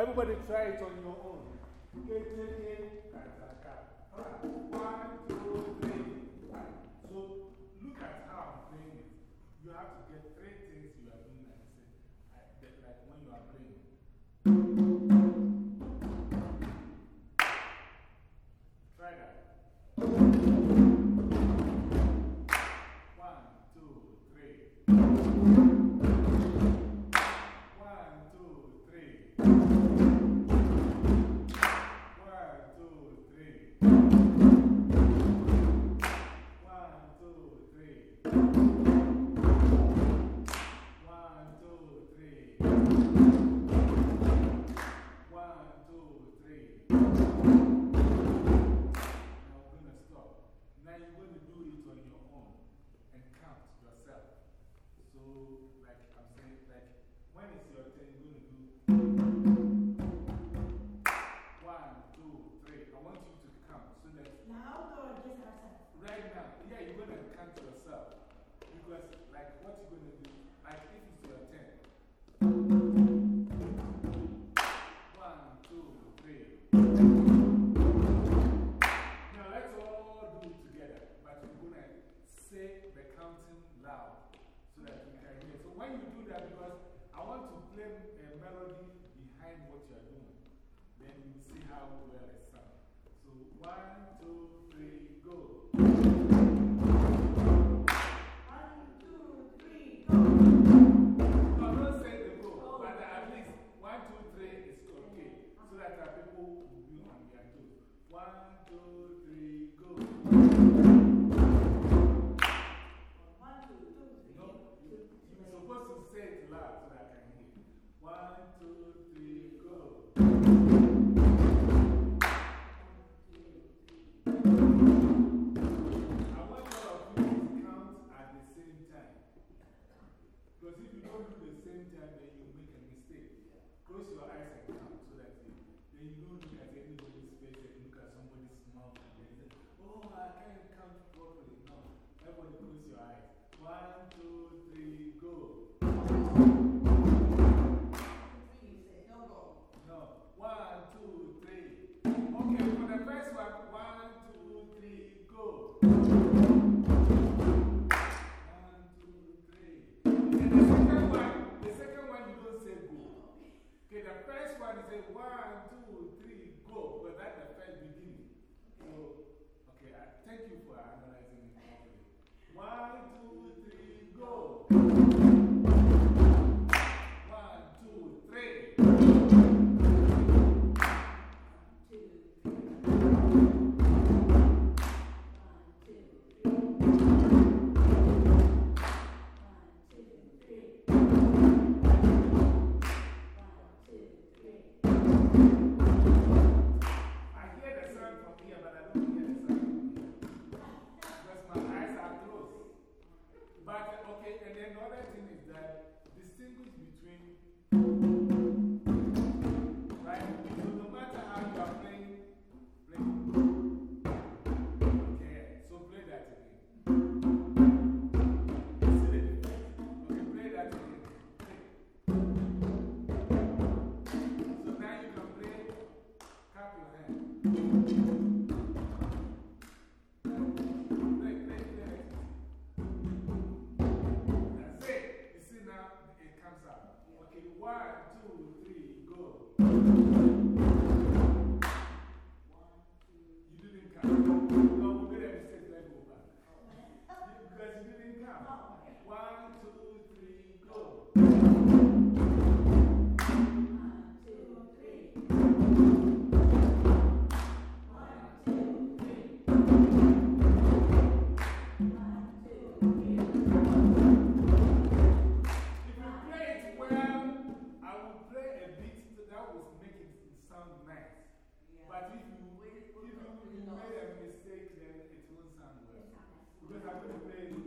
Everybody try it on your own. One, two, three. So look at how I'm playing it. You have to get three things you are doing. how well it sounds. So, one, two, three, go.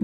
Amen.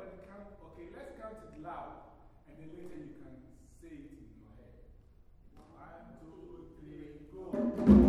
everybody count. Okay, let's count it loud, and then later you can say it in your head. One, two, three, go.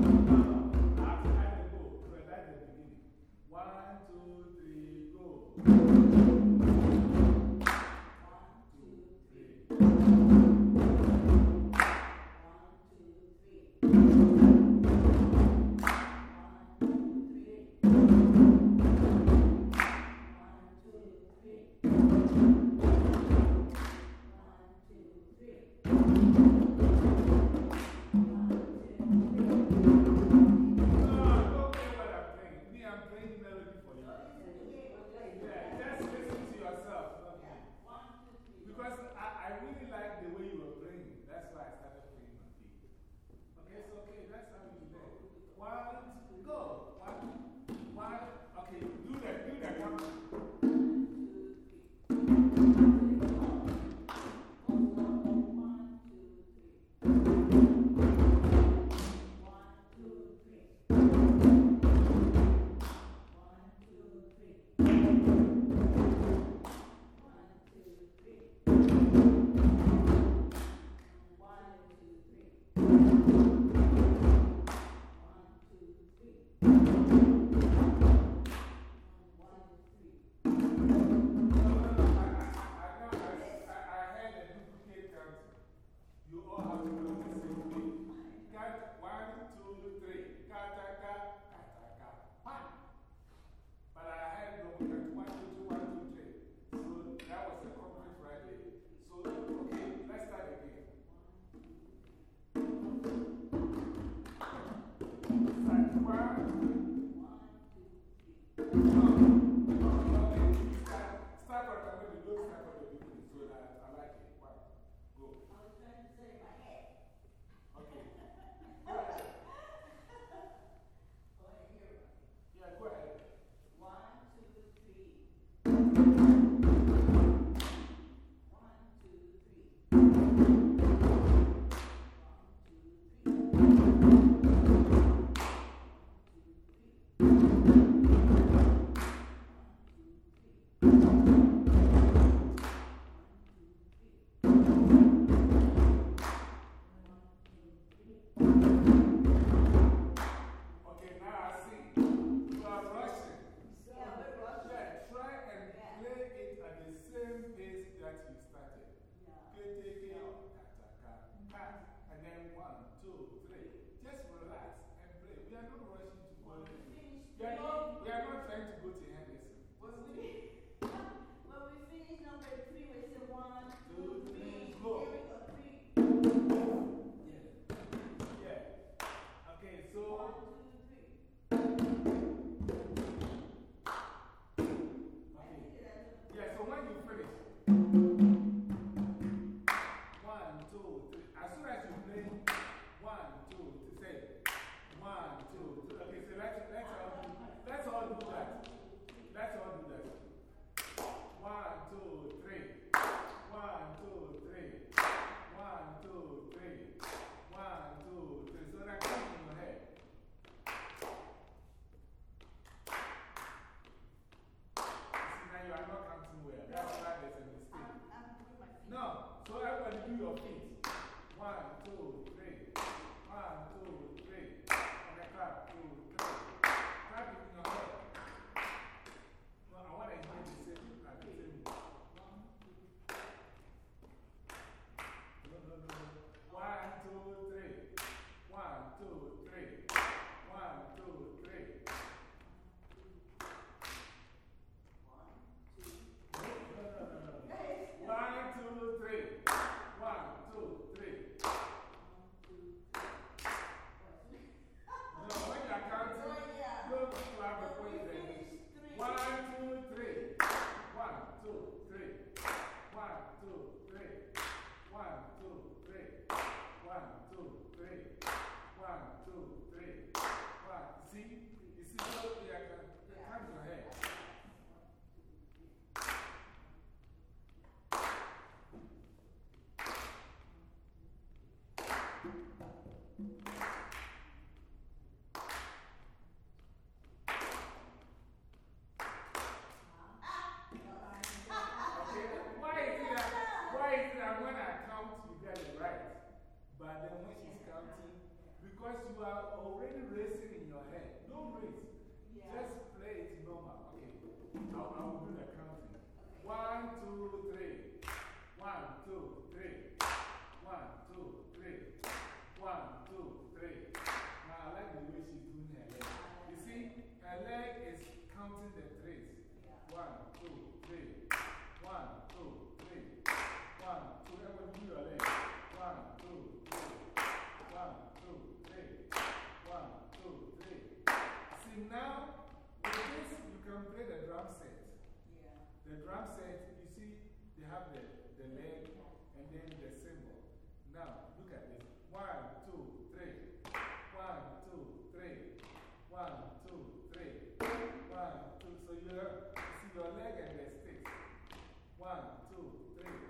One, two, three.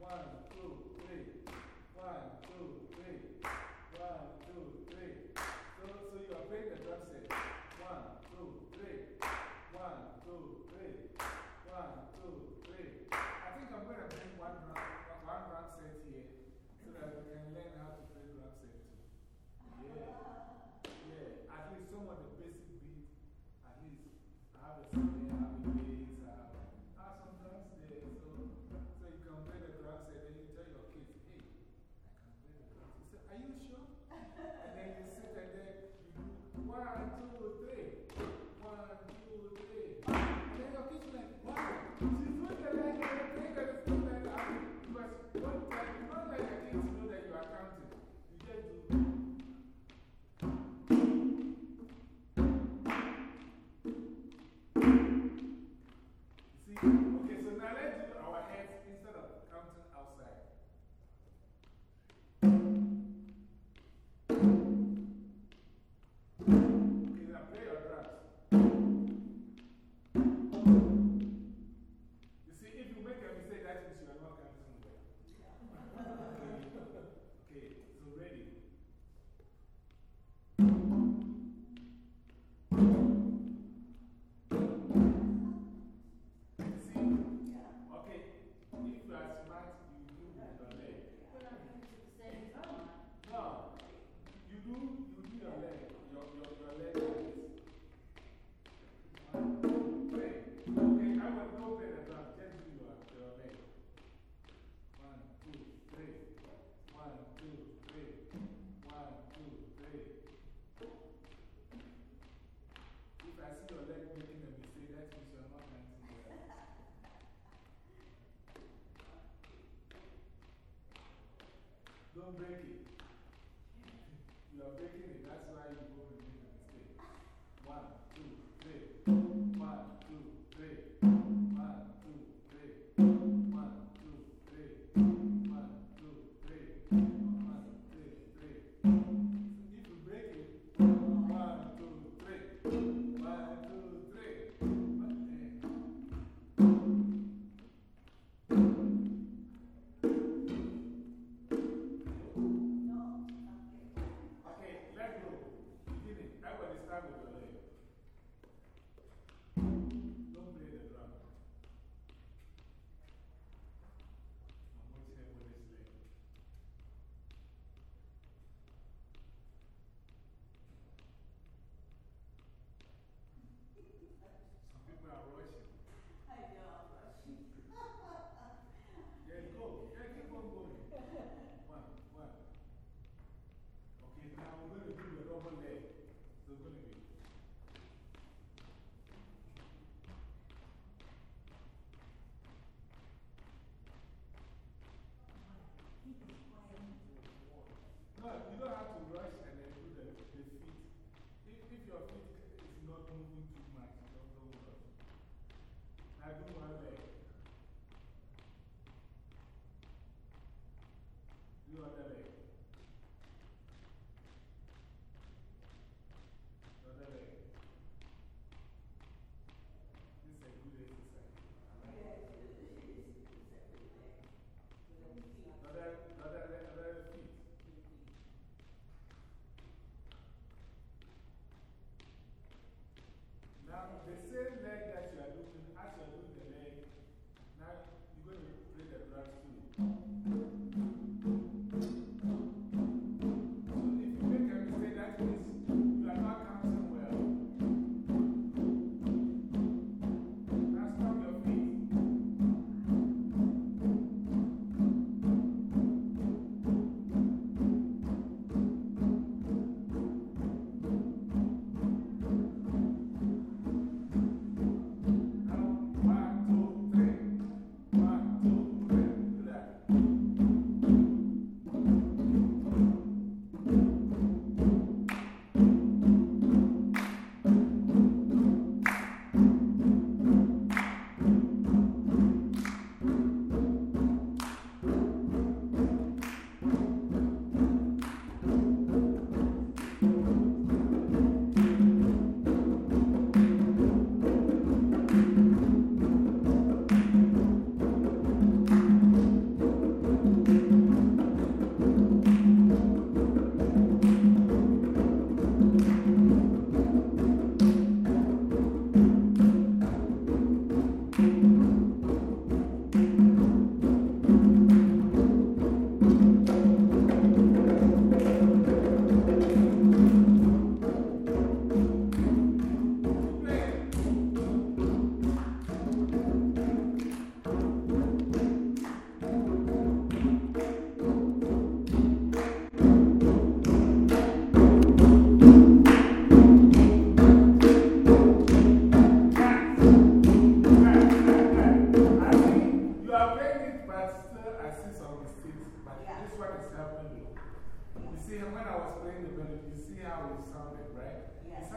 One, two, three. One, two, three. One, two, three. So, so you are playing the drum set. One, two, three. One, two, three. One, two, three. I think I'm going to bring one drum, one drum set here so that we can learn how to play drum set. Yeah. Yeah. At least some of the no baking. You are baking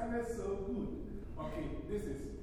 Sounded so good. Okay, this is.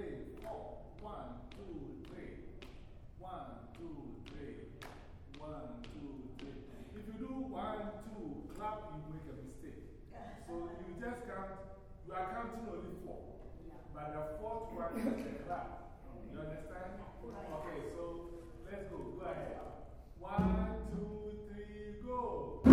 Three, four. One, two, three. One, two, three. One, two, three. If you do one, two, clap, you make a mistake. So you just count, you are counting only four. But the fourth one is the clap. You understand? Okay, so let's go. Go ahead. One, two, three, go.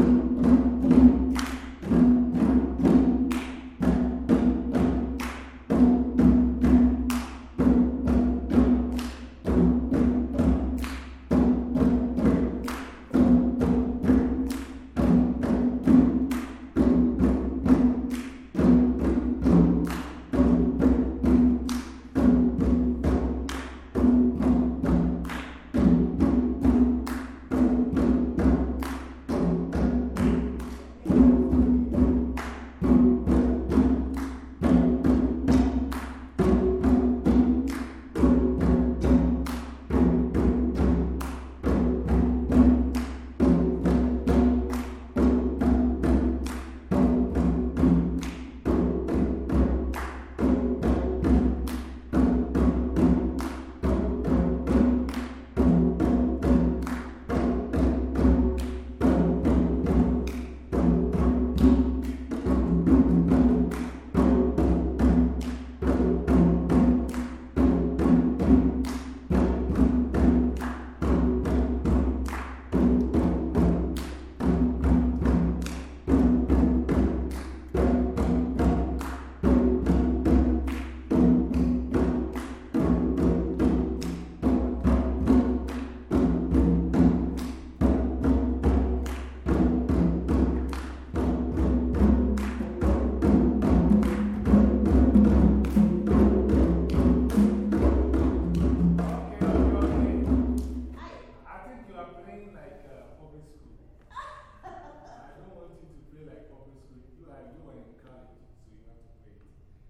You to play like public school. You are you are in college, so you have to play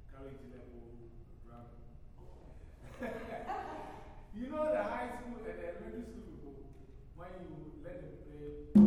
college level. You know the high school and the elementary school people, when you let them play,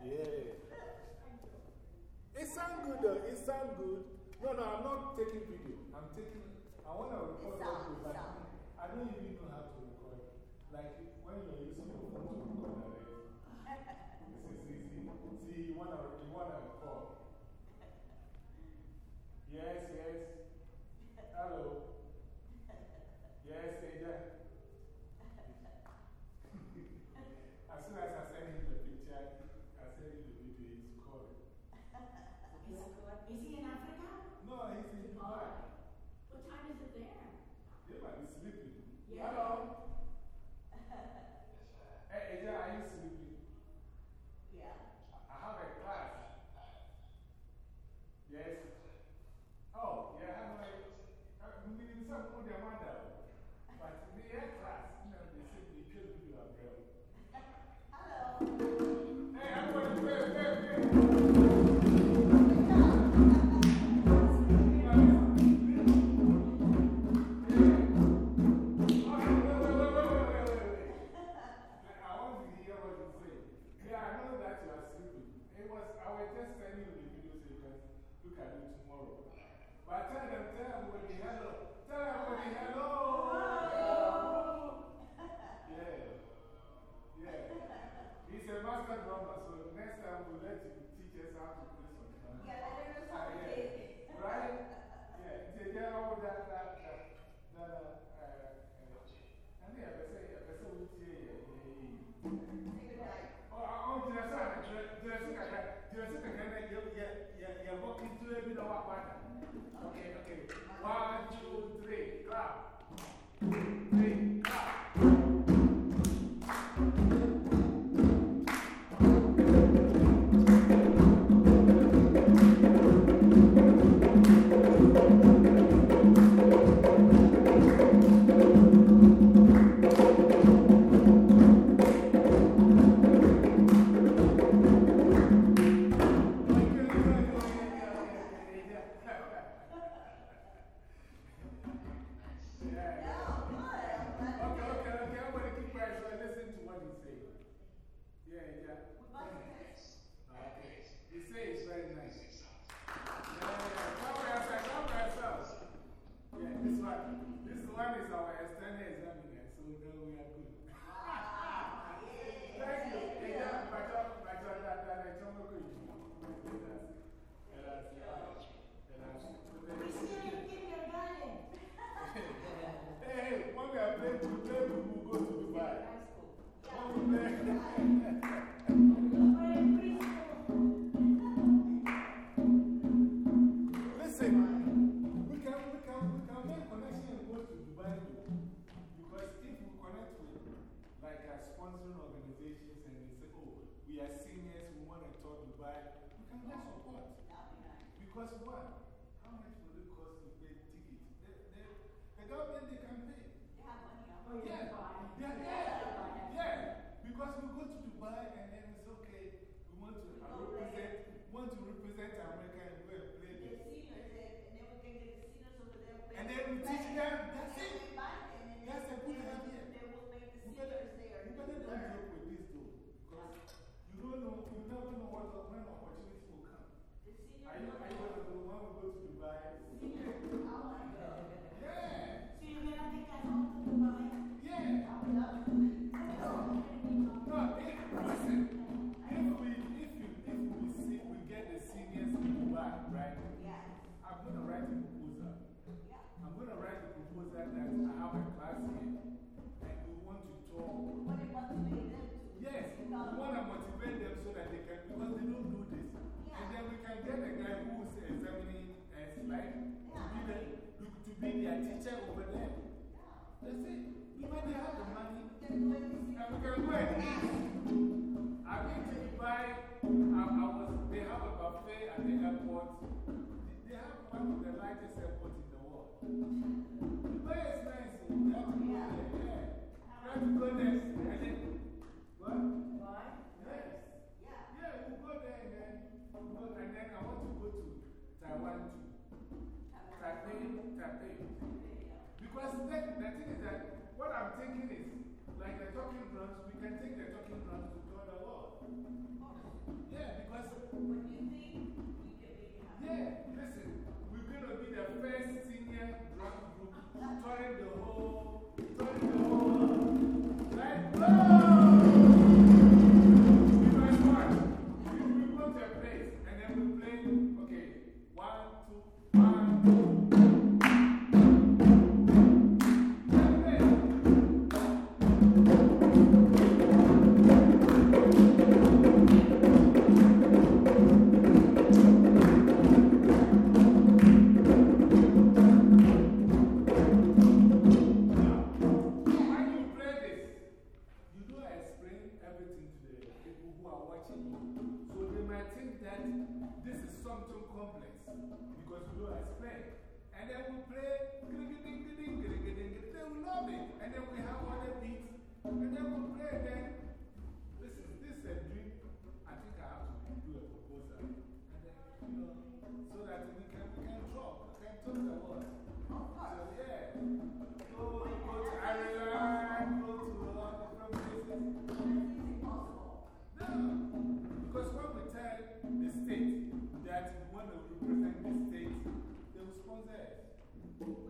Yeah. It sounds good though. It sounds good. No, no, I'm not taking video. I'm taking, I want to record it. Like, I don't even know how to record. Like, when you're using your phone to record direct. See, see. See, you want to you wanna record. Yes, yes. Hello. Yes, Ada. as soon as I send him the picture, I send him the video, he's calling. Is he in Africa? No, he's in Dubai. What time is it there? They might be sleeping. Yeah. Hello. Hey, Eja, are you sleeping? Yeah. I have a class. Yes. Oh, yeah, I'm like, I'm meeting some of their mother. But the air class, you know, they say they kill you a girl. Hello. Examiner, so we are we can get support. Because what? How much will it cost to pay tickets? The, the, the government, they can pay. They have Oh, Yeah, yeah, yeah, yeah. Because we go to Dubai and then it's okay. We want to uh, represent, want to represent America and go and play there. And then we teach them, that's it. That's a good idea. You better, you better don't joke with this though. Because you don't know, you never know what, when Yes, we is to discuss we get the seniors to write a proposal. Yeah. I'm gonna write a proposal that I have a class here and we want to talk. Yes, wanna motivate them so that they can, because they don't. And then we can get a guy who is examining uh, as like to be, the, to be their teacher over there. That's it. When they have the money, and we can go and eat. I've been to Dubai. I, I was, they have a buffet at the airport. They have one of the largest airports in the world. Dubai is nice. so You have to go there. Yeah. You have to go there. And then, what? Yes. Yeah, we go there Hong Kong, and then I want to go to Taiwan too. Taipei, Taipei. Because then the thing is that what I'm thinking is, like the talking drums, we can take the talking drums to tour the world. Yeah, because. When you think, Yeah, listen, we're going to be the first senior drum group touring the whole, touring the whole. coming, and then we have other beats, and then we play. Then this is this is a dream. I think I have to do a proposal, and then you know, so that we can we can talk, we can talk the world. So yeah, go go to Ireland, go to a lot of different places. No, because when we tell the state that we want to represent the state, they will sponsor us.